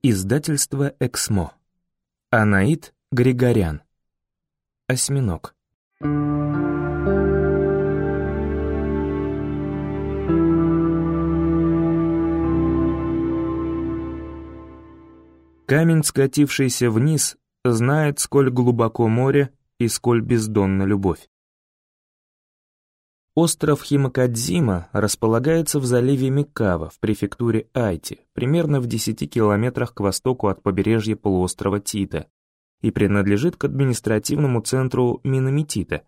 Издательство «Эксмо». Анаит Григорян. Осьминог. Камень, скатившийся вниз, знает, сколь глубоко море и сколь бездонна любовь. Остров Химакадзима располагается в заливе Микава в префектуре Айти, примерно в 10 километрах к востоку от побережья полуострова Тита, и принадлежит к административному центру Минамитита.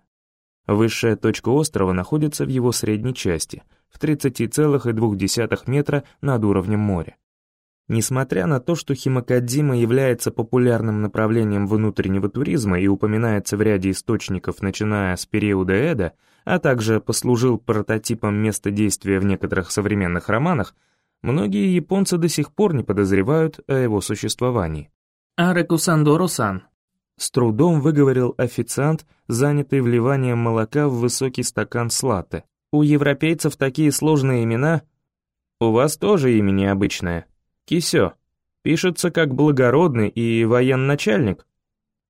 Высшая точка острова находится в его средней части, в 30,2 метра над уровнем моря. Несмотря на то, что Химакадзима является популярным направлением внутреннего туризма и упоминается в ряде источников, начиная с периода Эда, а также послужил прототипом места действия в некоторых современных романах, многие японцы до сих пор не подозревают о его существовании. «Арекусандоро-сан», — с трудом выговорил официант, занятый вливанием молока в высокий стакан слатте. «У европейцев такие сложные имена. У вас тоже имя необычное», Кисё. Пишется как благородный и военачальник.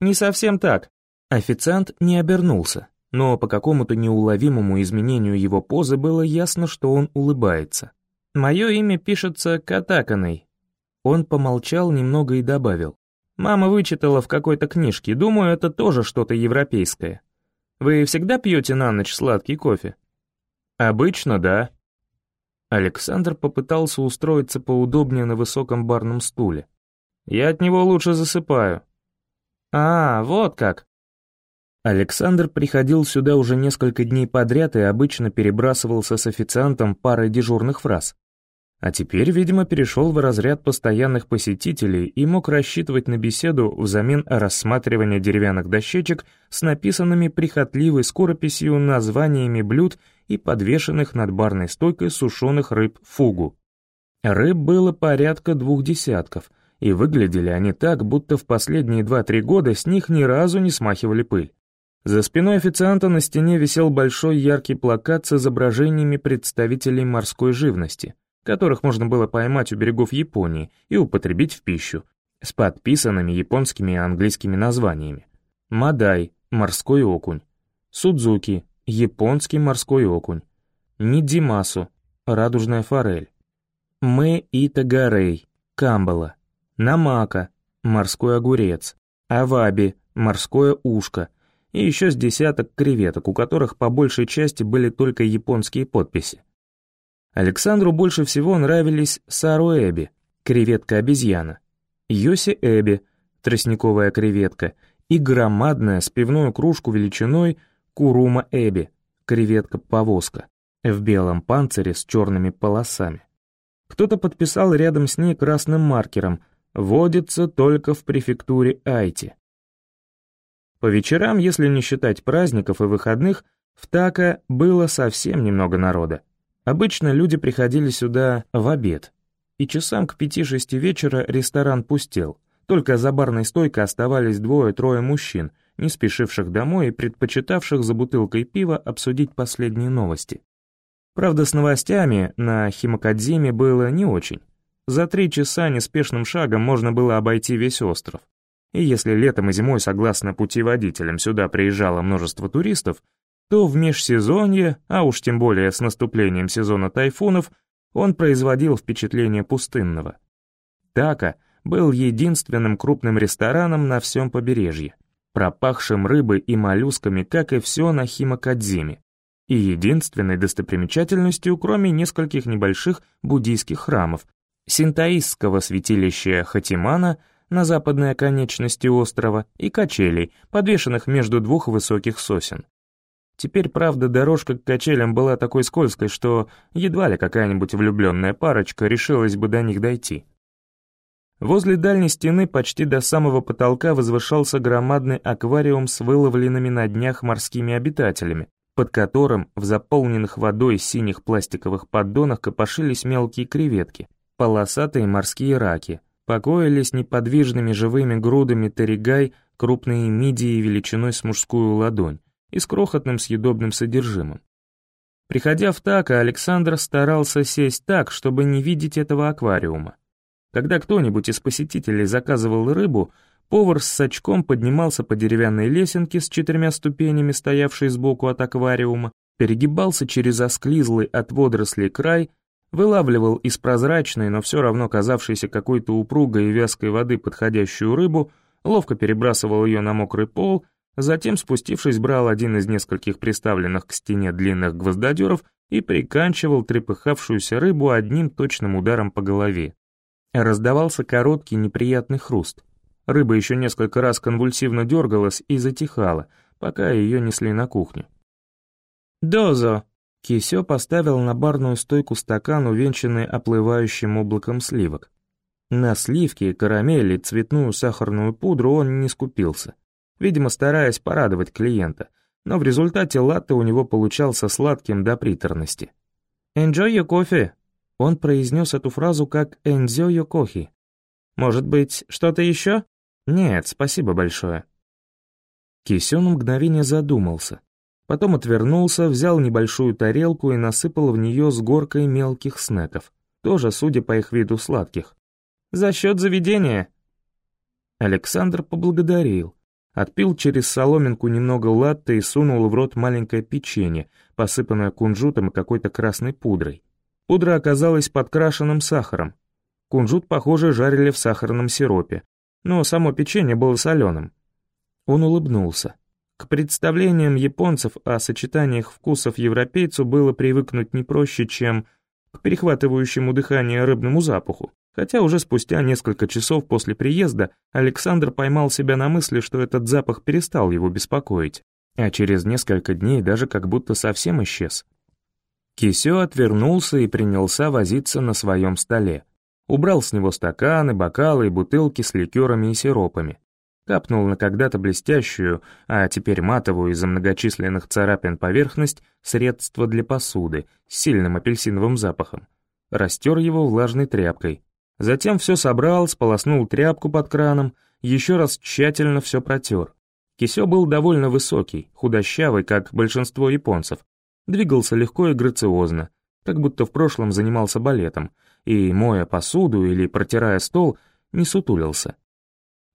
Не совсем так. Официант не обернулся, но по какому-то неуловимому изменению его позы было ясно, что он улыбается. «Мое имя пишется Катаканой». Он помолчал немного и добавил. «Мама вычитала в какой-то книжке, думаю, это тоже что-то европейское. Вы всегда пьете на ночь сладкий кофе?» «Обычно, да», Александр попытался устроиться поудобнее на высоком барном стуле. «Я от него лучше засыпаю». «А, вот как». Александр приходил сюда уже несколько дней подряд и обычно перебрасывался с официантом парой дежурных фраз. А теперь, видимо, перешел в разряд постоянных посетителей и мог рассчитывать на беседу взамен рассматривания деревянных дощечек с написанными прихотливой скорописью названиями блюд и подвешенных над барной стойкой сушеных рыб фугу. Рыб было порядка двух десятков, и выглядели они так, будто в последние два-три года с них ни разу не смахивали пыль. За спиной официанта на стене висел большой яркий плакат с изображениями представителей морской живности — которых можно было поймать у берегов Японии и употребить в пищу, с подписанными японскими и английскими названиями. Мадай — морской окунь. Судзуки — японский морской окунь. Нидзимасу — радужная форель. Мэ Итагарей — камбала. Намака — морской огурец. Аваби — морское ушко. И еще с десяток креветок, у которых по большей части были только японские подписи. Александру больше всего нравились саруэби, креветка-обезьяна, йоси-эби, тростниковая креветка, и громадная с пивную кружку величиной курума-эби, креветка-повозка, в белом панцире с черными полосами. Кто-то подписал рядом с ней красным маркером «Водится только в префектуре Айти». По вечерам, если не считать праздников и выходных, в Така было совсем немного народа. Обычно люди приходили сюда в обед, и часам к пяти-шести вечера ресторан пустел, только за барной стойкой оставались двое-трое мужчин, не спешивших домой и предпочитавших за бутылкой пива обсудить последние новости. Правда, с новостями на Химакадзиме было не очень. За три часа неспешным шагом можно было обойти весь остров. И если летом и зимой, согласно путеводителям, сюда приезжало множество туристов, то в межсезонье, а уж тем более с наступлением сезона тайфунов, он производил впечатление пустынного. Така был единственным крупным рестораном на всем побережье, пропахшим рыбой и моллюсками, как и все на Химакадзиме, и единственной достопримечательностью, кроме нескольких небольших буддийских храмов, синтаистского святилища Хатимана на западной оконечности острова и качелей, подвешенных между двух высоких сосен. Теперь, правда, дорожка к качелям была такой скользкой, что едва ли какая-нибудь влюбленная парочка решилась бы до них дойти. Возле дальней стены почти до самого потолка возвышался громадный аквариум с выловленными на днях морскими обитателями, под которым в заполненных водой синих пластиковых поддонах копошились мелкие креветки, полосатые морские раки, покоились неподвижными живыми грудами таригай крупные мидии величиной с мужскую ладонь, и с крохотным съедобным содержимым. Приходя в Така, Александр старался сесть так, чтобы не видеть этого аквариума. Когда кто-нибудь из посетителей заказывал рыбу, повар с сачком поднимался по деревянной лесенке с четырьмя ступенями, стоявшей сбоку от аквариума, перегибался через осклизлый от водорослей край, вылавливал из прозрачной, но все равно казавшейся какой-то упругой и вязкой воды подходящую рыбу, ловко перебрасывал ее на мокрый пол, затем, спустившись, брал один из нескольких приставленных к стене длинных гвоздодеров и приканчивал трепыхавшуюся рыбу одним точным ударом по голове. Раздавался короткий неприятный хруст. Рыба еще несколько раз конвульсивно дергалась и затихала, пока ее несли на кухню. «Дозо!» Кисё поставил на барную стойку стакан, увенчанный оплывающим облаком сливок. На сливки, карамель и цветную сахарную пудру он не скупился, видимо, стараясь порадовать клиента, но в результате латте у него получался сладким до приторности. «Enjoy your coffee!» Он произнес эту фразу как «Энзё Йокохи». «Может быть, что-то еще?» «Нет, спасибо большое». Кисё на мгновение задумался. Потом отвернулся, взял небольшую тарелку и насыпал в нее с горкой мелких снеков, тоже, судя по их виду, сладких. «За счет заведения!» Александр поблагодарил, отпил через соломинку немного латте и сунул в рот маленькое печенье, посыпанное кунжутом и какой-то красной пудрой. Пудра оказалась подкрашенным сахаром. Кунжут, похоже, жарили в сахарном сиропе, но само печенье было соленым. Он улыбнулся. К представлениям японцев о сочетаниях вкусов европейцу было привыкнуть не проще, чем к перехватывающему дыхание рыбному запаху. Хотя уже спустя несколько часов после приезда Александр поймал себя на мысли, что этот запах перестал его беспокоить, а через несколько дней даже как будто совсем исчез. Кисё отвернулся и принялся возиться на своем столе. Убрал с него стаканы, бокалы и бутылки с ликерами и сиропами. Капнул на когда-то блестящую, а теперь матовую из-за многочисленных царапин поверхность средство для посуды с сильным апельсиновым запахом. Растер его влажной тряпкой. Затем все собрал, сполоснул тряпку под краном, еще раз тщательно все протер. Кисё был довольно высокий, худощавый, как большинство японцев, Двигался легко и грациозно, как будто в прошлом занимался балетом, и, моя посуду или протирая стол, не сутулился.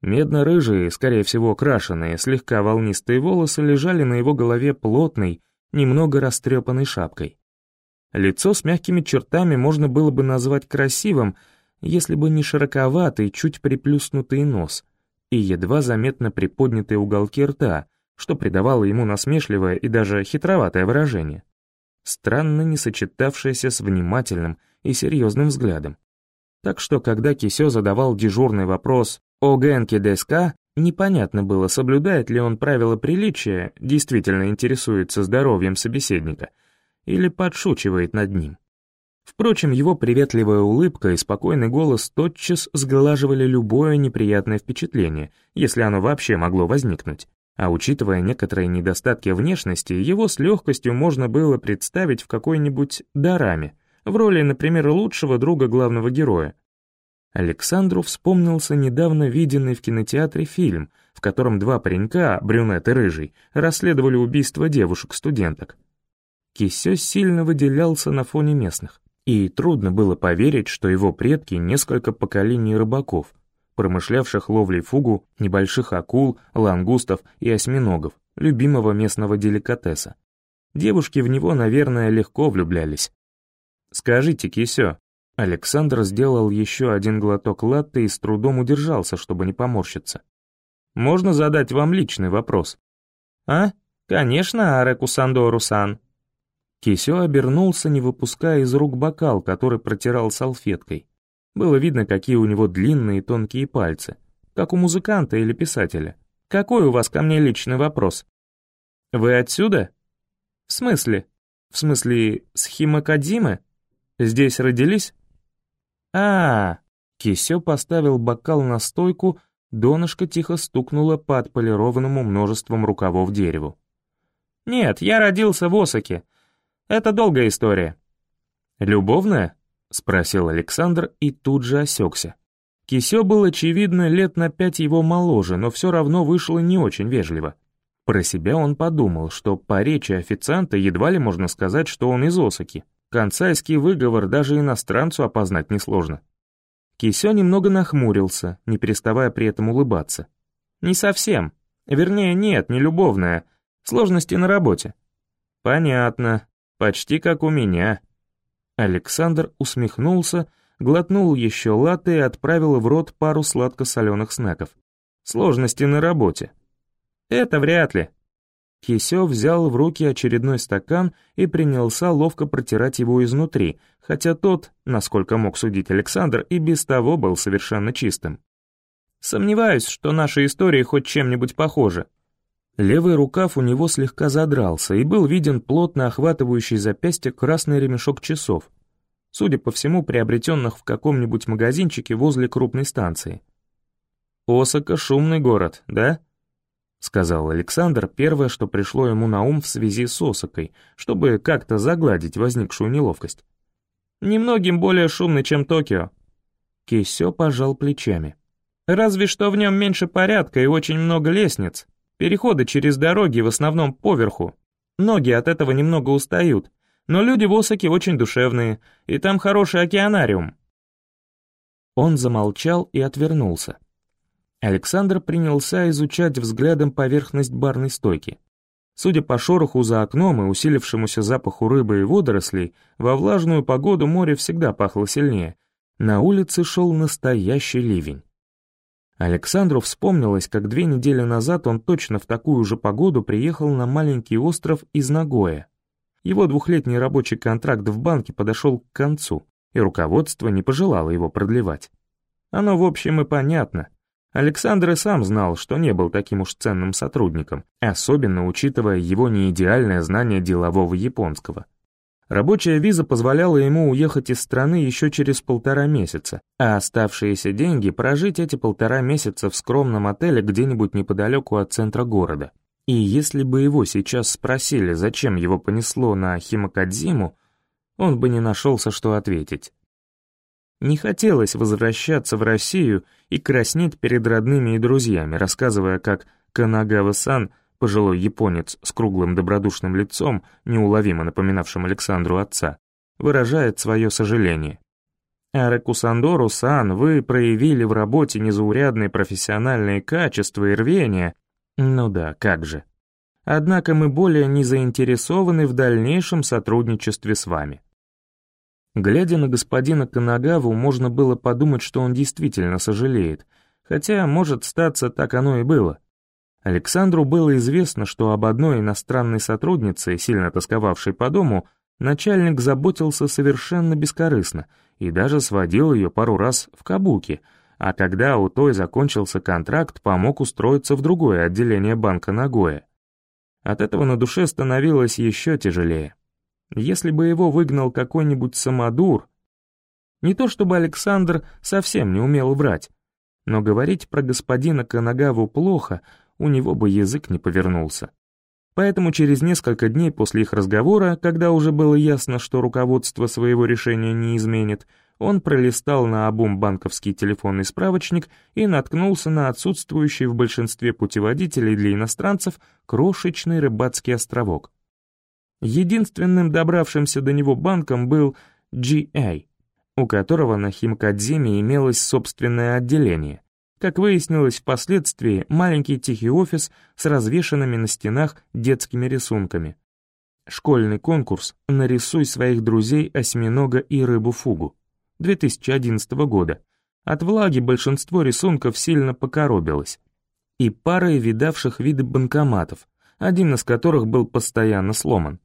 Медно-рыжие, скорее всего крашеные, слегка волнистые волосы лежали на его голове плотной, немного растрепанной шапкой. Лицо с мягкими чертами можно было бы назвать красивым, если бы не широковатый, чуть приплюснутый нос и едва заметно приподнятые уголки рта, что придавало ему насмешливое и даже хитроватое выражение, странно не сочетавшееся с внимательным и серьезным взглядом. Так что, когда Кисё задавал дежурный вопрос «О Генке ДСК», непонятно было, соблюдает ли он правила приличия, действительно интересуется здоровьем собеседника, или подшучивает над ним. Впрочем, его приветливая улыбка и спокойный голос тотчас сглаживали любое неприятное впечатление, если оно вообще могло возникнуть. А учитывая некоторые недостатки внешности, его с легкостью можно было представить в какой-нибудь дараме, в роли, например, лучшего друга главного героя. Александру вспомнился недавно виденный в кинотеатре фильм, в котором два паренька, брюнет и рыжий, расследовали убийство девушек-студенток. Кисё сильно выделялся на фоне местных, и трудно было поверить, что его предки несколько поколений рыбаков — промышлявших ловлей фугу, небольших акул, лангустов и осьминогов, любимого местного деликатеса. Девушки в него, наверное, легко влюблялись. «Скажите, Кисё». Александр сделал еще один глоток латте и с трудом удержался, чтобы не поморщиться. «Можно задать вам личный вопрос?» «А? Конечно, Ареку Сандору-сан». Кисё обернулся, не выпуская из рук бокал, который протирал салфеткой. Было видно, какие у него длинные тонкие пальцы, как у музыканта или писателя. «Какой у вас ко мне личный вопрос?» «Вы отсюда?» «В смысле? В смысле, с Химакадзимы? Здесь родились?» А, Кисё поставил бокал на стойку, донышко тихо стукнуло по отполированному множеством рукавов дереву. «Нет, я родился в Осаке. Это долгая история». «Любовная?» — спросил Александр и тут же осекся. Кисё был, очевидно, лет на пять его моложе, но все равно вышло не очень вежливо. Про себя он подумал, что по речи официанта едва ли можно сказать, что он из Осаки. Концайский выговор даже иностранцу опознать несложно. Кисё немного нахмурился, не переставая при этом улыбаться. «Не совсем. Вернее, нет, не любовная. Сложности на работе». «Понятно. Почти как у меня». Александр усмехнулся, глотнул еще латте и отправил в рот пару сладко-соленых снеков. «Сложности на работе». «Это вряд ли». Кисё взял в руки очередной стакан и принялся ловко протирать его изнутри, хотя тот, насколько мог судить Александр, и без того был совершенно чистым. «Сомневаюсь, что наши истории хоть чем-нибудь похожи». Левый рукав у него слегка задрался, и был виден плотно охватывающий запястье красный ремешок часов, судя по всему, приобретенных в каком-нибудь магазинчике возле крупной станции. «Осака — шумный город, да?» — сказал Александр первое, что пришло ему на ум в связи с Осакой, чтобы как-то загладить возникшую неловкость. «Немногим более шумный, чем Токио». Кисё пожал плечами. «Разве что в нем меньше порядка и очень много лестниц. Переходы через дороги в основном поверху. Ноги от этого немного устают, но люди в Осаке очень душевные, и там хороший океанариум». Он замолчал и отвернулся. Александр принялся изучать взглядом поверхность барной стойки. Судя по шороху за окном и усилившемуся запаху рыбы и водорослей, во влажную погоду море всегда пахло сильнее. На улице шел настоящий ливень. Александру вспомнилось, как две недели назад он точно в такую же погоду приехал на маленький остров из Нагоя. Его двухлетний рабочий контракт в банке подошел к концу, и руководство не пожелало его продлевать. Оно, в общем, и понятно. Александр и сам знал, что не был таким уж ценным сотрудником, особенно учитывая его неидеальное знание делового японского. Рабочая виза позволяла ему уехать из страны еще через полтора месяца, а оставшиеся деньги прожить эти полтора месяца в скромном отеле где-нибудь неподалеку от центра города. И если бы его сейчас спросили, зачем его понесло на Химакадзиму, он бы не нашелся, что ответить. Не хотелось возвращаться в Россию и краснеть перед родными и друзьями, рассказывая, как Канагава-сан, пожилой японец с круглым добродушным лицом, неуловимо напоминавшим Александру отца, выражает свое сожаление. «Арекусандору-сан, вы проявили в работе незаурядные профессиональные качества и рвения, ну да, как же. Однако мы более не заинтересованы в дальнейшем сотрудничестве с вами. Глядя на господина Канагаву, можно было подумать, что он действительно сожалеет, хотя, может, статься, так оно и было. Александру было известно, что об одной иностранной сотруднице, сильно тосковавшей по дому, начальник заботился совершенно бескорыстно и даже сводил ее пару раз в кабуки — а когда у той закончился контракт, помог устроиться в другое отделение банка Нагоя. От этого на душе становилось еще тяжелее. Если бы его выгнал какой-нибудь самодур... Не то чтобы Александр совсем не умел врать, но говорить про господина Канагаву плохо, у него бы язык не повернулся. Поэтому через несколько дней после их разговора, когда уже было ясно, что руководство своего решения не изменит, он пролистал на обум банковский телефонный справочник и наткнулся на отсутствующий в большинстве путеводителей для иностранцев крошечный рыбацкий островок. Единственным добравшимся до него банком был GA, у которого на Химкадзиме имелось собственное отделение. Как выяснилось впоследствии, маленький тихий офис с развешанными на стенах детскими рисунками. Школьный конкурс «Нарисуй своих друзей осьминога и рыбу-фугу». 2011 года. От влаги большинство рисунков сильно покоробилось. И парой видавших виды банкоматов, один из которых был постоянно сломан.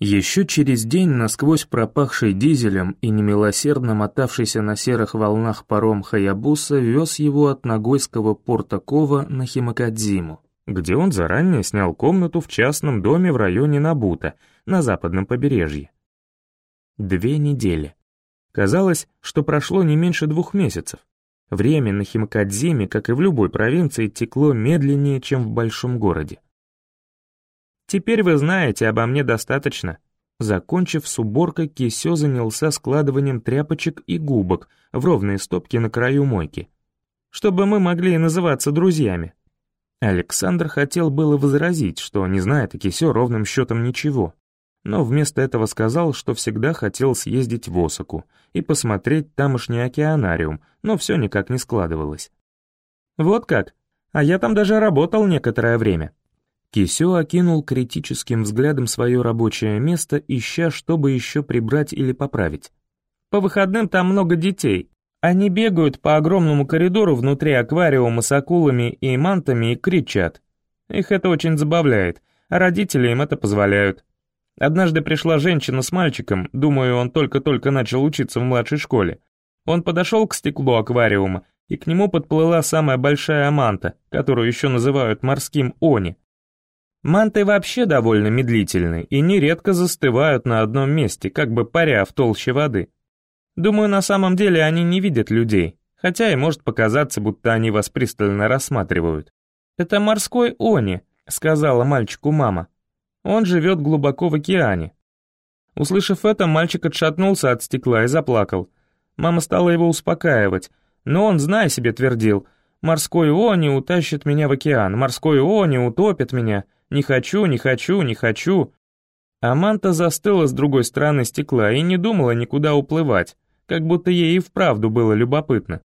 Еще через день насквозь пропахший дизелем и немилосердно мотавшийся на серых волнах паром Хаябуса вез его от Ногойского порта Кова на Химакадзиму, где он заранее снял комнату в частном доме в районе Набута, на западном побережье. Две недели. Казалось, что прошло не меньше двух месяцев. Время на Химкадзиме, как и в любой провинции, текло медленнее, чем в большом городе. «Теперь вы знаете обо мне достаточно». Закончив с уборкой, Кисё занялся складыванием тряпочек и губок в ровные стопки на краю мойки, чтобы мы могли называться друзьями. Александр хотел было возразить, что не знает о Кисё ровным счетом ничего, но вместо этого сказал, что всегда хотел съездить в Осаку и посмотреть тамошний океанариум, но все никак не складывалось. «Вот как? А я там даже работал некоторое время». Кисё окинул критическим взглядом свое рабочее место, ища, чтобы еще прибрать или поправить. «По выходным там много детей. Они бегают по огромному коридору внутри аквариума с акулами и мантами и кричат. Их это очень забавляет, а родители им это позволяют. Однажды пришла женщина с мальчиком, думаю, он только-только начал учиться в младшей школе. Он подошел к стеклу аквариума, и к нему подплыла самая большая манта, которую еще называют морским они. Манты вообще довольно медлительны и нередко застывают на одном месте, как бы паря в толще воды. Думаю, на самом деле они не видят людей, хотя и может показаться, будто они вас пристально рассматривают. «Это морской они», — сказала мальчику мама. Он живет глубоко в океане. Услышав это, мальчик отшатнулся от стекла и заплакал. Мама стала его успокаивать, но он, зная себе, твердил, «Морской они утащит меня в океан, морской они утопит меня, не хочу, не хочу, не хочу». А Манта застыла с другой стороны стекла и не думала никуда уплывать, как будто ей и вправду было любопытно.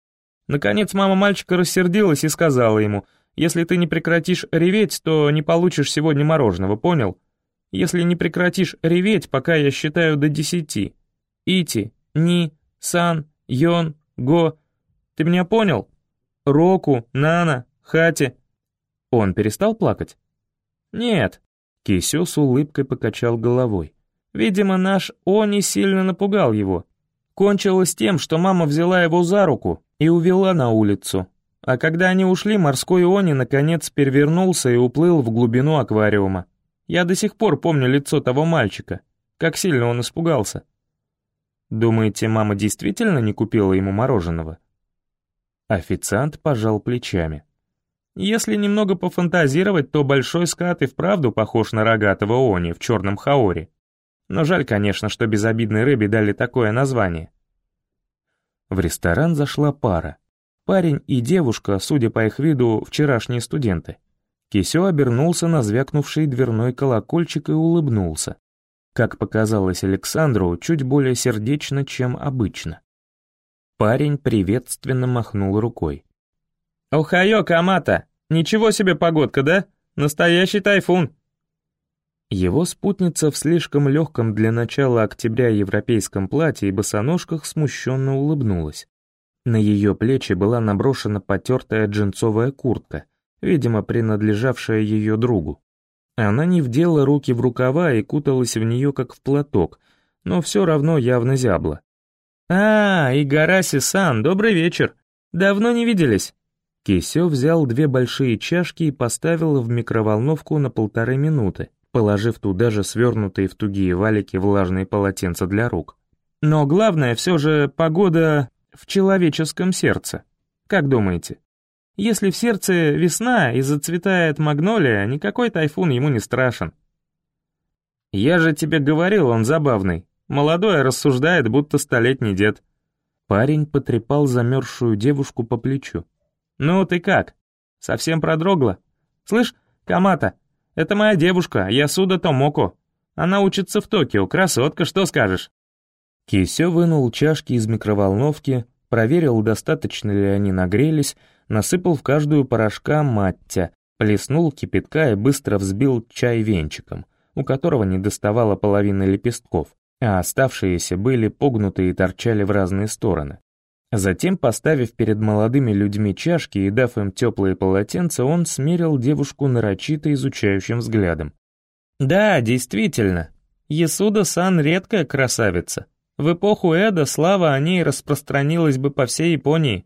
Наконец мама мальчика рассердилась и сказала ему, «Если ты не прекратишь реветь, то не получишь сегодня мороженого, понял? если не прекратишь реветь, пока я считаю до десяти. Ити, Ни, Сан, Йон, Го. Ты меня понял? Року, Нана, Хати. Он перестал плакать? Нет. Кисё с улыбкой покачал головой. Видимо, наш Они сильно напугал его. Кончилось тем, что мама взяла его за руку и увела на улицу. А когда они ушли, морской Они наконец перевернулся и уплыл в глубину аквариума. Я до сих пор помню лицо того мальчика, как сильно он испугался. Думаете, мама действительно не купила ему мороженого? Официант пожал плечами. Если немного пофантазировать, то большой скат и вправду похож на рогатого они в черном хаоре. Но жаль, конечно, что безобидной рыбе дали такое название. В ресторан зашла пара. Парень и девушка, судя по их виду, вчерашние студенты. Кисё обернулся на звякнувший дверной колокольчик и улыбнулся. Как показалось Александру, чуть более сердечно, чем обычно. Парень приветственно махнул рукой. «Охайо, Камата! Ничего себе погодка, да? Настоящий тайфун!» Его спутница в слишком легком для начала октября европейском платье и босоножках смущенно улыбнулась. На ее плечи была наброшена потертая джинсовая куртка — видимо, принадлежавшая ее другу. Она не вдела руки в рукава и куталась в нее, как в платок, но все равно явно зябла. «А, Игараси-сан, добрый вечер! Давно не виделись!» Кисё взял две большие чашки и поставил в микроволновку на полторы минуты, положив туда же свернутые в тугие валики влажные полотенца для рук. «Но главное все же погода в человеческом сердце. Как думаете?» Если в сердце весна и зацветает магнолия, никакой тайфун ему не страшен. Я же тебе говорил, он забавный. Молодой рассуждает, будто столетний дед. Парень потрепал замерзшую девушку по плечу. «Ну, ты как? Совсем продрогла? Слышь, Камата, это моя девушка, Ясуда Томоко. Она учится в Токио, красотка, что скажешь?» Кисё вынул чашки из микроволновки, проверил, достаточно ли они нагрелись, насыпал в каждую порошка маття, плеснул кипятка и быстро взбил чай венчиком, у которого не доставало половины лепестков, а оставшиеся были погнуты и торчали в разные стороны. Затем, поставив перед молодыми людьми чашки и дав им теплые полотенца, он смерил девушку нарочито изучающим взглядом. «Да, действительно, Ясуда-сан редкая красавица. В эпоху Эда слава о ней распространилась бы по всей Японии.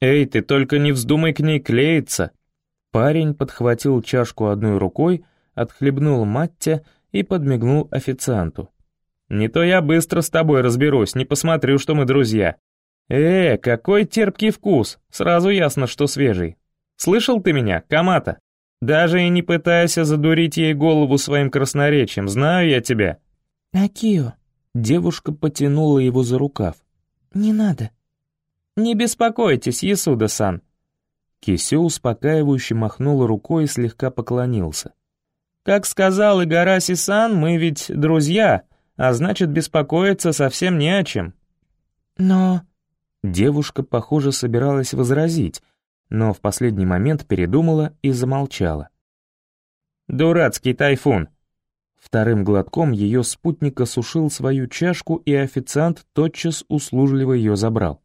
«Эй, ты только не вздумай к ней клеиться!» Парень подхватил чашку одной рукой, отхлебнул матте и подмигнул официанту. «Не то я быстро с тобой разберусь, не посмотрю, что мы друзья». «Э, какой терпкий вкус, сразу ясно, что свежий. Слышал ты меня, Камата? Даже и не пытайся задурить ей голову своим красноречием, знаю я тебя». «Акио», — девушка потянула его за рукав. «Не надо». «Не беспокойтесь, Ясуда-сан». Кисё успокаивающе махнул рукой и слегка поклонился. Как сказал Игараси-сан, мы ведь друзья, а значит, беспокоиться совсем не о чем». «Но...» Девушка, похоже, собиралась возразить, но в последний момент передумала и замолчала. «Дурацкий тайфун!» Вторым глотком ее спутник осушил свою чашку, и официант тотчас услужливо ее забрал.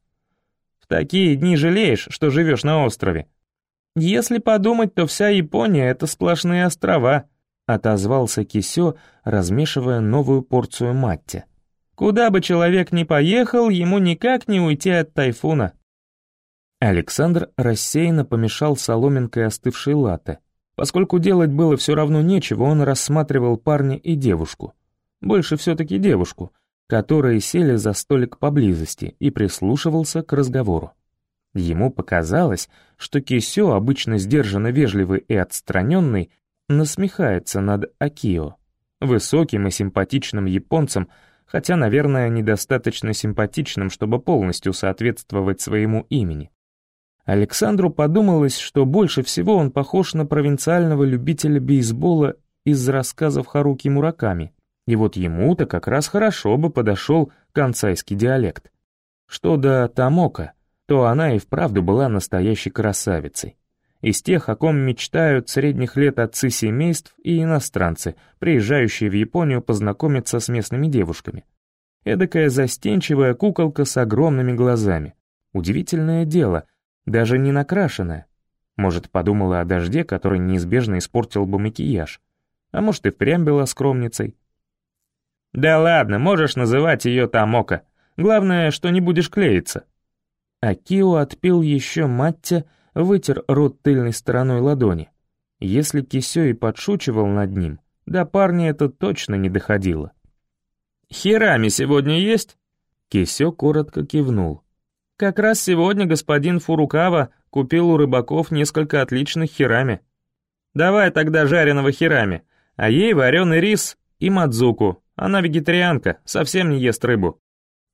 «В такие дни жалеешь, что живешь на острове?» «Если подумать, то вся Япония — это сплошные острова», — отозвался Кисё, размешивая новую порцию матти. «Куда бы человек ни поехал, ему никак не уйти от тайфуна». Александр рассеянно помешал соломинкой остывшей латы. Поскольку делать было все равно нечего, он рассматривал парня и девушку. Больше все-таки девушку, которые сели за столик поблизости и прислушивался к разговору. Ему показалось, что Кисё, обычно сдержанно вежливый и отстраненный, насмехается над Акио, высоким и симпатичным японцем, хотя, наверное, недостаточно симпатичным, чтобы полностью соответствовать своему имени. Александру подумалось, что больше всего он похож на провинциального любителя бейсбола из рассказов Харуки Мураками, и вот ему-то как раз хорошо бы подошел канцайский диалект. Что до Тамока, то она и вправду была настоящей красавицей. Из тех, о ком мечтают средних лет отцы семейств и иностранцы, приезжающие в Японию познакомиться с местными девушками. Эдакая застенчивая куколка с огромными глазами. Удивительное дело, даже не накрашенная. Может, подумала о дожде, который неизбежно испортил бы макияж. А может, и впрямь была скромницей. «Да ладно, можешь называть ее Тамока. Главное, что не будешь клеиться». Акио отпил еще Матте, вытер рот тыльной стороной ладони. Если Кисё и подшучивал над ним, до парня это точно не доходило. «Херами сегодня есть?» Кисё коротко кивнул. Как раз сегодня господин Фурукава купил у рыбаков несколько отличных хирами. Давай тогда жареного хирами, а ей вареный рис и мадзуку. Она вегетарианка, совсем не ест рыбу.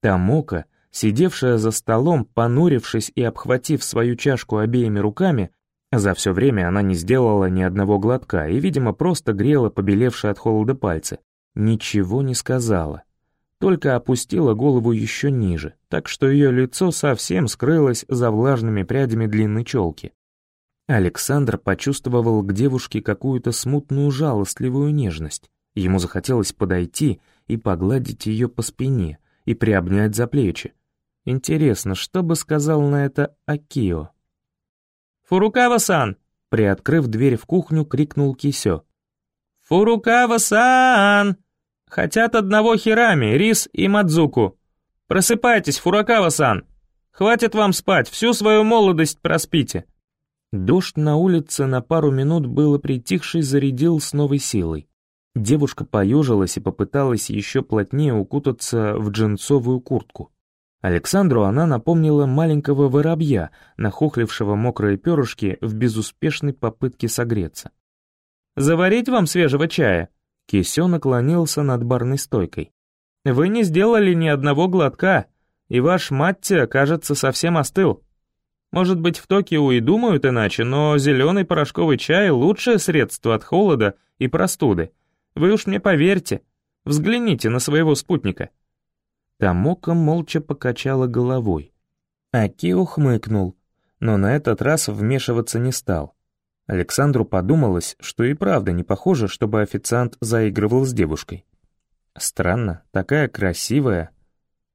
Тамука, сидевшая за столом, понурившись и обхватив свою чашку обеими руками, за все время она не сделала ни одного глотка и, видимо, просто грела побелевшие от холода пальцы, ничего не сказала только опустила голову еще ниже, так что ее лицо совсем скрылось за влажными прядями длинной челки. Александр почувствовал к девушке какую-то смутную жалостливую нежность. Ему захотелось подойти и погладить ее по спине и приобнять за плечи. Интересно, что бы сказал на это Акио? «Фурукава-сан!» Приоткрыв дверь в кухню, крикнул Кисё. «Фурукава-сан!» Хотят одного хирами, рис и мадзуку. Просыпайтесь, Фуракава-сан. Хватит вам спать, всю свою молодость проспите». Дождь на улице на пару минут было притихший зарядил с новой силой. Девушка поежилась и попыталась еще плотнее укутаться в джинсовую куртку. Александру она напомнила маленького воробья, нахохлившего мокрые перышки в безуспешной попытке согреться. «Заварить вам свежего чая?» Кисё наклонился над барной стойкой. «Вы не сделали ни одного глотка, и ваш маття, кажется, совсем остыл. Может быть, в Токио и думают иначе, но зеленый порошковый чай — лучшее средство от холода и простуды. Вы уж мне поверьте. Взгляните на своего спутника». Тамока молча покачала головой. Акио хмыкнул, но на этот раз вмешиваться не стал. Александру подумалось, что и правда не похоже, чтобы официант заигрывал с девушкой. Странно, такая красивая.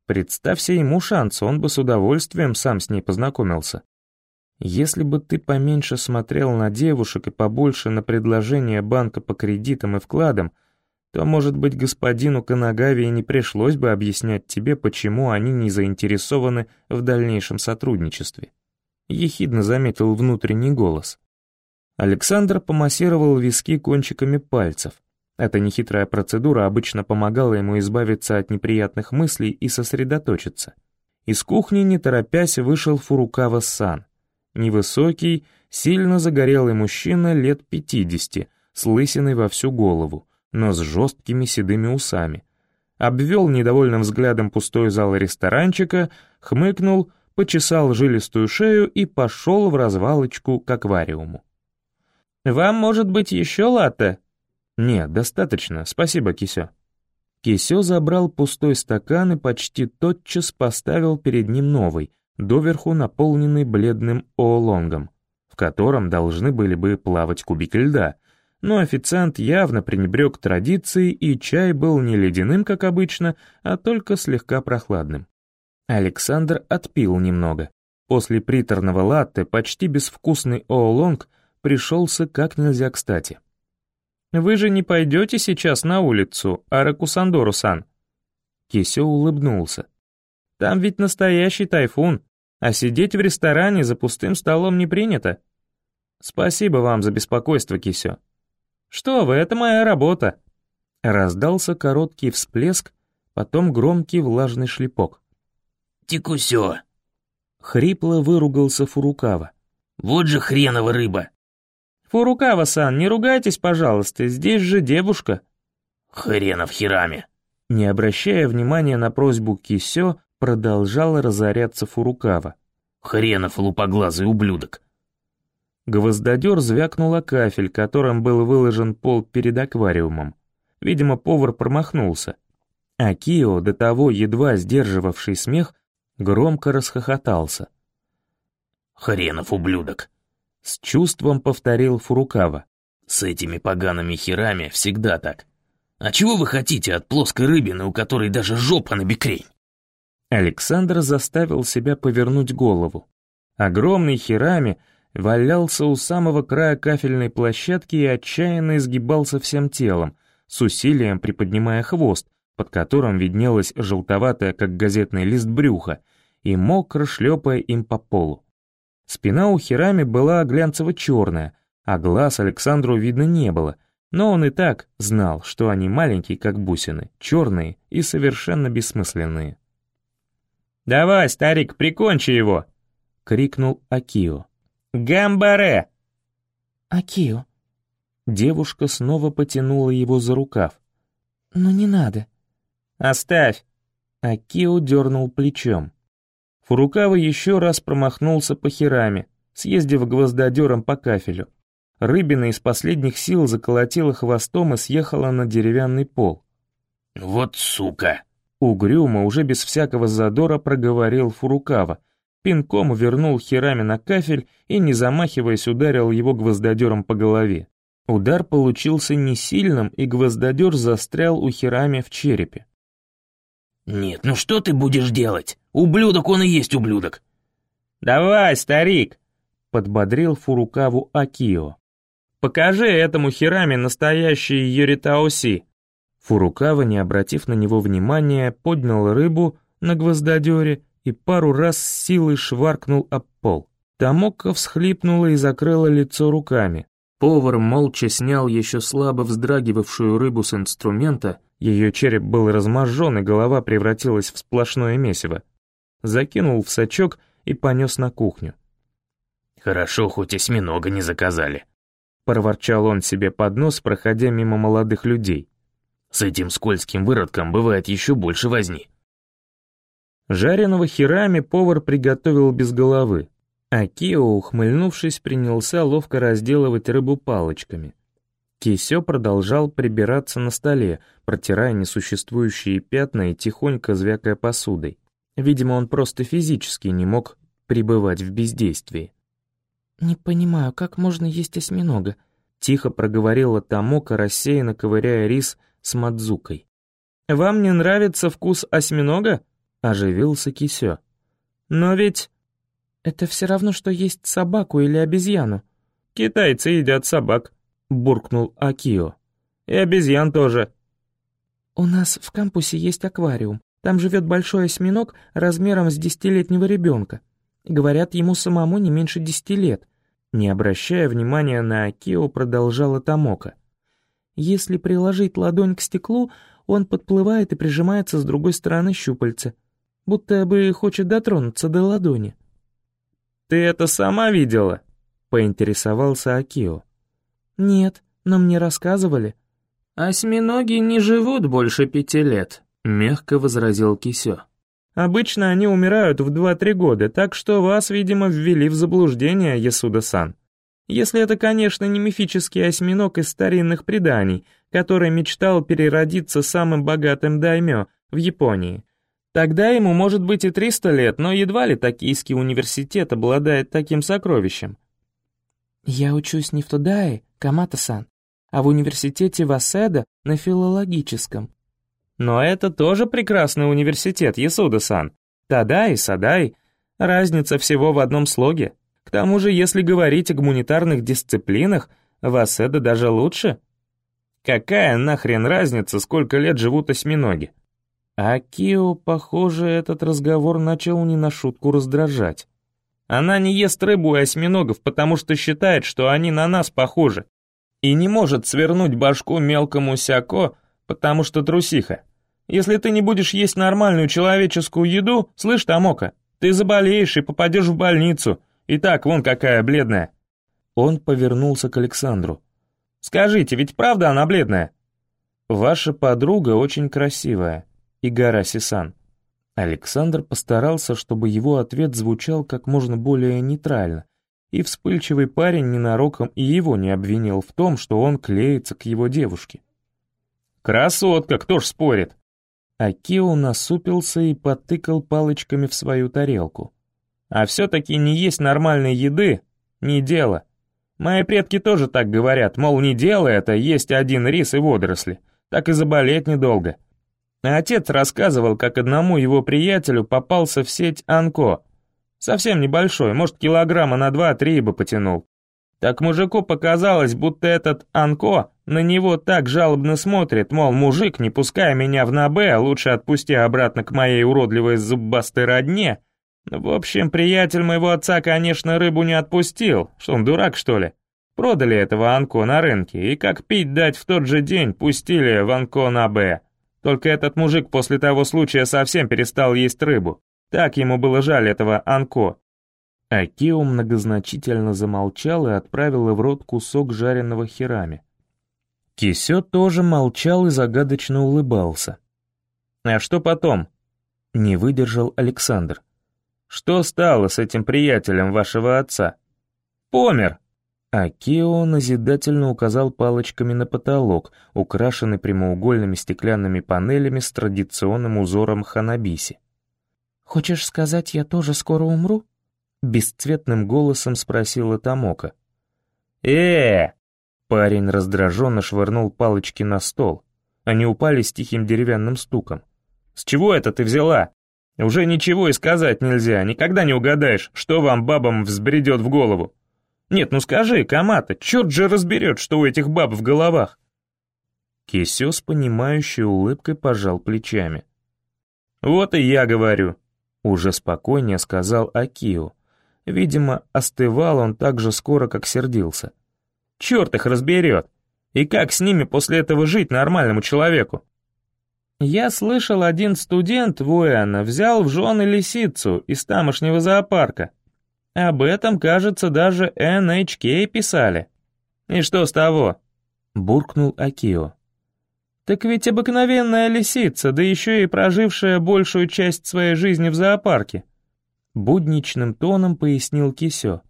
Представься ему шанс, он бы с удовольствием сам с ней познакомился. Если бы ты поменьше смотрел на девушек и побольше на предложения банка по кредитам и вкладам, то, может быть, господину Канагаве не пришлось бы объяснять тебе, почему они не заинтересованы в дальнейшем сотрудничестве. Ехидно заметил внутренний голос. Александр помассировал виски кончиками пальцев. Эта нехитрая процедура обычно помогала ему избавиться от неприятных мыслей и сосредоточиться. Из кухни, не торопясь, вышел Фурукава-сан. Невысокий, сильно загорелый мужчина лет пятидесяти, с лысиной во всю голову, но с жесткими седыми усами. Обвел недовольным взглядом пустой зал ресторанчика, хмыкнул, почесал жилистую шею и пошел в развалочку к аквариуму. «Вам, может быть, еще латте?» «Нет, достаточно, спасибо, Кисё». Кисё забрал пустой стакан и почти тотчас поставил перед ним новый, доверху наполненный бледным оолонгом, в котором должны были бы плавать кубики льда, но официант явно пренебрег традицией, и чай был не ледяным, как обычно, а только слегка прохладным. Александр отпил немного. После приторного латте почти безвкусный оолонг пришелся как нельзя кстати. «Вы же не пойдете сейчас на улицу, Аракусандору-сан?» Кисё улыбнулся. «Там ведь настоящий тайфун, а сидеть в ресторане за пустым столом не принято. Спасибо вам за беспокойство, Кисё. Что вы, это моя работа!» Раздался короткий всплеск, потом громкий влажный шлепок. «Тикусё!» Хрипло выругался Фурукава. «Вот же хренова рыба!» «Фурукава-сан, не ругайтесь, пожалуйста, здесь же девушка». «Хренов херами!» Не обращая внимания на просьбу Кисё, продолжал разоряться Фурукава. «Хренов лупоглазый ублюдок!» Гвоздодер звякнул о кафель, которым был выложен пол перед аквариумом. Видимо, повар промахнулся. А Кио, до того едва сдерживавший смех, громко расхохотался. «Хренов ублюдок!» С чувством повторил Фурукава. «С этими погаными херами всегда так. А чего вы хотите от плоской рыбины, у которой даже жопа на бекрень?» Александр заставил себя повернуть голову. Огромный херами — валялся у самого края кафельной площадки и отчаянно изгибался всем телом, с усилием приподнимая хвост, под которым виднелось желтоватое, как газетный лист брюха, и мокро шлепая им по полу. Спина у Хирами была глянцево-черная, а глаз Александру видно не было, но он и так знал, что они маленькие, как бусины, черные и совершенно бессмысленные. «Давай, старик, прикончи его!» — крикнул Акио. Гамбаре!» «Акио». Девушка снова потянула его за рукав. «Но не надо». «Оставь!» Акио дернул плечом. Фурукава еще раз промахнулся по хераме, съездив гвоздодером по кафелю. Рыбина из последних сил заколотила хвостом и съехала на деревянный пол. «Вот сука!» Угрюмо, уже без всякого задора проговорил Фурукава, пинком вернул Хирами на кафель и, не замахиваясь, ударил его гвоздодером по голове. Удар получился не сильным, и гвоздодер застрял у Хирами в черепе. «Нет, ну что ты будешь делать? Ублюдок он и есть ублюдок!» «Давай, старик!» — подбодрил Фурукаву Акио. «Покажи этому Хирами настоящий Юритаоси!» Фурукава, не обратив на него внимания, поднял рыбу на гвоздодере и пару раз с силой шваркнул об пол. Тамока всхлипнула и закрыла лицо руками. Повар молча снял еще слабо вздрагивавшую рыбу с инструмента, ее череп был разможжен и голова превратилась в сплошное месиво. Закинул в сачок и понес на кухню. «Хорошо, хоть осьминога не заказали», — проворчал он себе под нос, проходя мимо молодых людей. «С этим скользким выродком бывает еще больше возни». Жареного херами повар приготовил без головы, а Кио, ухмыльнувшись, принялся ловко разделывать рыбу палочками. Кисё продолжал прибираться на столе, протирая несуществующие пятна и тихонько звякая посудой. Видимо, он просто физически не мог пребывать в бездействии. «Не понимаю, как можно есть осьминога?» Тихо проговорила Тамока, рассеянно ковыряя рис с мадзукой. «Вам не нравится вкус осьминога?» Оживился Кисё. «Но ведь...» «Это все равно, что есть собаку или обезьяну». «Китайцы едят собак», — буркнул Акио. «И обезьян тоже». «У нас в кампусе есть аквариум. Там живет большой осьминог размером с десятилетнего ребенка. Говорят, ему самому не меньше десяти лет». Не обращая внимания на Акио, продолжала Тамока. «Если приложить ладонь к стеклу, он подплывает и прижимается с другой стороны щупальца будто бы хочет дотронуться до ладони. «Ты это сама видела?» — поинтересовался Акио. «Нет, но мне рассказывали». «Осьминоги не живут больше пяти лет», — мягко возразил Кисё. «Обычно они умирают в два-три года, так что вас, видимо, ввели в заблуждение, Ясуда-сан. Если это, конечно, не мифический осьминог из старинных преданий, который мечтал переродиться самым богатым даймё в Японии. Тогда ему может быть и 300 лет, но едва ли Токийский университет обладает таким сокровищем. «Я учусь не в Тодае, Камата-сан, а в университете Васеда на филологическом». «Но это тоже прекрасный университет, Ясуда-сан. Тадай, Садай. Разница всего в одном слоге. К тому же, если говорить о гуманитарных дисциплинах, Васеда даже лучше. Какая нахрен разница, сколько лет живут осьминоги?» А Кио, похоже, этот разговор начал не на шутку раздражать. Она не ест рыбу и осьминогов, потому что считает, что они на нас похожи. И не может свернуть башку мелкому сяко, потому что трусиха. Если ты не будешь есть нормальную человеческую еду, слышь, Тамока, ты заболеешь и попадешь в больницу. И так, вон какая бледная». Он повернулся к Александру. «Скажите, ведь правда она бледная?» «Ваша подруга очень красивая, Игараси-сан», Александр постарался, чтобы его ответ звучал как можно более нейтрально, и вспыльчивый парень ненароком и его не обвинил в том, что он клеится к его девушке. «Красотка, кто ж спорит?» Акио насупился и потыкал палочками в свою тарелку. «А все-таки не есть нормальной еды — не дело. Мои предки тоже так говорят, мол, не дело это есть один рис и водоросли, так и заболеть недолго». Отец рассказывал, как одному его приятелю попался в сеть Анко. Совсем небольшой, может, килограмма на два-три бы потянул. Так мужику показалось, будто этот Анко на него так жалобно смотрит, мол, мужик, не пускай меня в набе, лучше отпусти обратно к моей уродливой зубастой родне. В общем, приятель моего отца, конечно, рыбу не отпустил, что он дурак, что ли? Продали этого Анко на рынке, и как пить дать в тот же день пустили в Анко на Б. Только этот мужик после того случая совсем перестал есть рыбу. Так ему было жаль этого Анко. Акио многозначительно замолчал и отправил в рот кусок жареного хирами. Кисё тоже молчал и загадочно улыбался. «А что потом?» — не выдержал Александр. «Что стало с этим приятелем вашего отца?» «Помер!» Акио назидательно указал палочками на потолок, украшенный прямоугольными стеклянными панелями с традиционным узором ханабиси. «Хочешь сказать, я тоже скоро умру?» Бесцветным голосом спросила Тамока. э Парень раздраженно швырнул палочки на стол. Они упали с тихим деревянным стуком. «С чего это ты взяла? Уже ничего и сказать нельзя, никогда не угадаешь, что вам, бабам, взбредет в голову. Нет, ну скажи, Камата, черт же разберет, что у этих баб в головах. Кисё с понимающей улыбкой пожал плечами. «Вот и я говорю», — уже спокойнее сказал Акио. Видимо, остывал он так же скоро, как сердился. «Черт их разберет! И как с ними после этого жить нормальному человеку?» «Я слышал, один студент Вуэна взял в жены лисицу из тамошнего зоопарка», об этом, кажется, даже NHK писали. И что с того? Буркнул Акио. Так ведь обыкновенная лисица, да еще и прожившая большую часть своей жизни в зоопарке. Будничным тоном пояснил Кисё.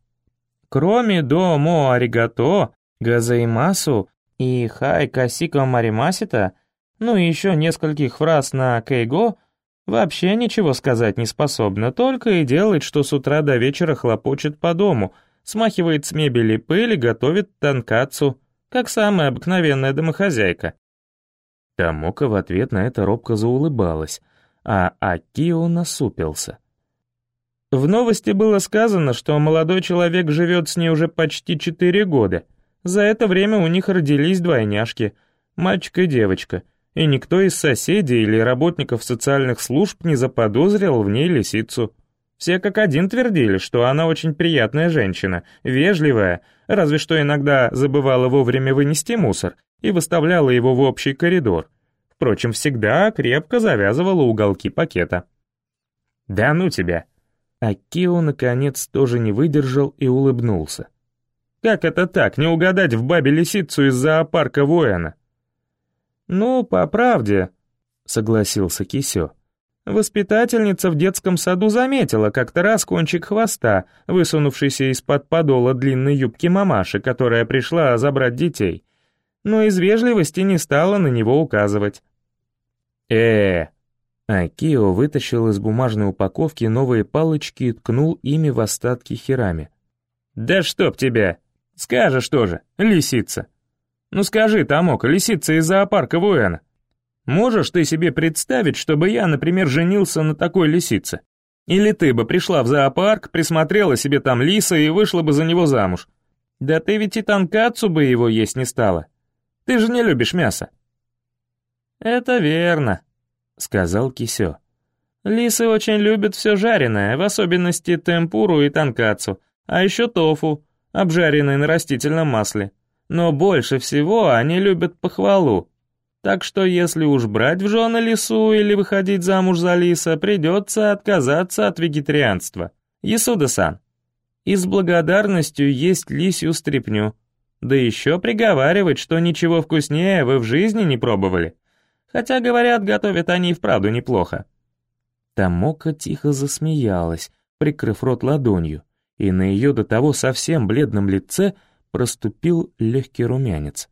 Кроме до мо аригато, газаимасу и хай касико маримасита, ну и еще нескольких фраз на кейго, Вообще ничего сказать не способна, только и делает, что с утра до вечера хлопочет по дому, смахивает с мебели пыль и готовит танкацу, как самая обыкновенная домохозяйка. Тамока в ответ на это робко заулыбалась, а Акио насупился. В новости было сказано, что молодой человек живет с ней уже почти четыре года. За это время у них родились двойняшки, мальчик и девочка — и никто из соседей или работников социальных служб не заподозрил в ней лисицу. Все как один твердили, что она очень приятная женщина, вежливая, разве что иногда забывала вовремя вынести мусор и выставляла его в общий коридор. Впрочем, всегда крепко завязывала уголки пакета. «Да ну тебя!» Акио, наконец, тоже не выдержал и улыбнулся. «Как это так, не угадать в бабе лисицу из зоопарка воина?» «Ну, по правде», — согласился Кисё. Воспитательница в детском саду заметила как-то раз кончик хвоста, высунувшийся из-под подола длинной юбки мамаши, которая пришла забрать детей. но из вежливости не стала на него указывать. э Акио вытащил из бумажной упаковки новые палочки и ткнул ими в остатки хирами. «Да чтоб тебя! Скажешь тоже, лисица! Ну скажи, Тамока, лисица из зоопарка Вуэна, можешь ты себе представить, чтобы я, например, женился на такой лисице? Или ты бы пришла в зоопарк, присмотрела себе там лиса и вышла бы за него замуж? Да ты ведь и танкацу бы его есть не стала. Ты же не любишь мясо». «Это верно», — сказал Кисё. «Лисы очень любят все жареное, в особенности темпуру и танкацу, а еще тофу, обжаренный на растительном масле. Но больше всего они любят похвалу. Так что если уж брать в жены лису или выходить замуж за лиса, придется отказаться от вегетарианства. Исуда-сан. И с благодарностью есть лисью стряпню. Да еще приговаривать, что ничего вкуснее вы в жизни не пробовали. Хотя, говорят, готовят они и вправду неплохо». Тамока тихо засмеялась, прикрыв рот ладонью, и на ее до того совсем бледном лице проступил легкий румянец.